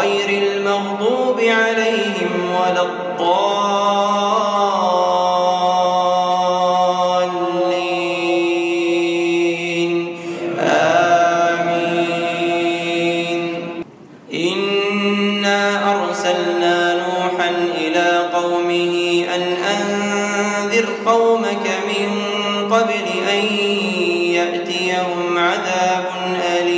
غير المغضوب عليهم ولا الضالين. آمين. إنا أرسلنا نوحا إلى قومه أن أنذر قومك من قبل أن يأتيهم عذاب أليم.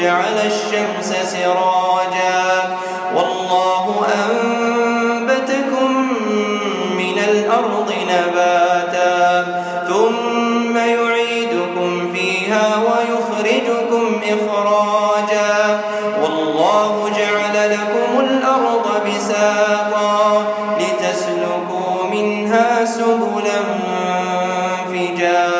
وجعل الشمس سراجا والله أنبتكم من الأرض نباتا ثم يعيدكم فيها ويخرجكم إخراجا والله جعل لكم الأرض بساطا لتسلكوا منها سبلا فجاجا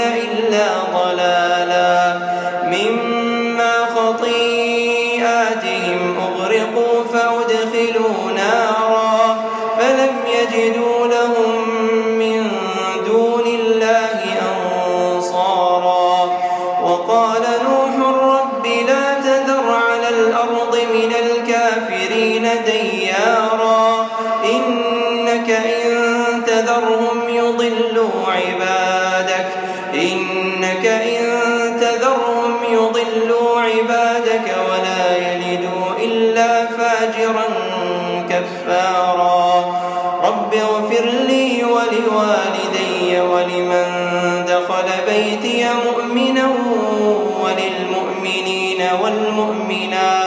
فأدخلوا نارا فلم يجدوا لهم من دون الله أنصارا. وقال نوح رب لا تذر على الأرض من الكافرين ديارا. إنك إن تذرهم يضلوا عبادك. إنك إن كفارا. رب اغفر لي ولوالدي ولمن دخل بيتي مؤمنا وللمؤمنين والمؤمنات.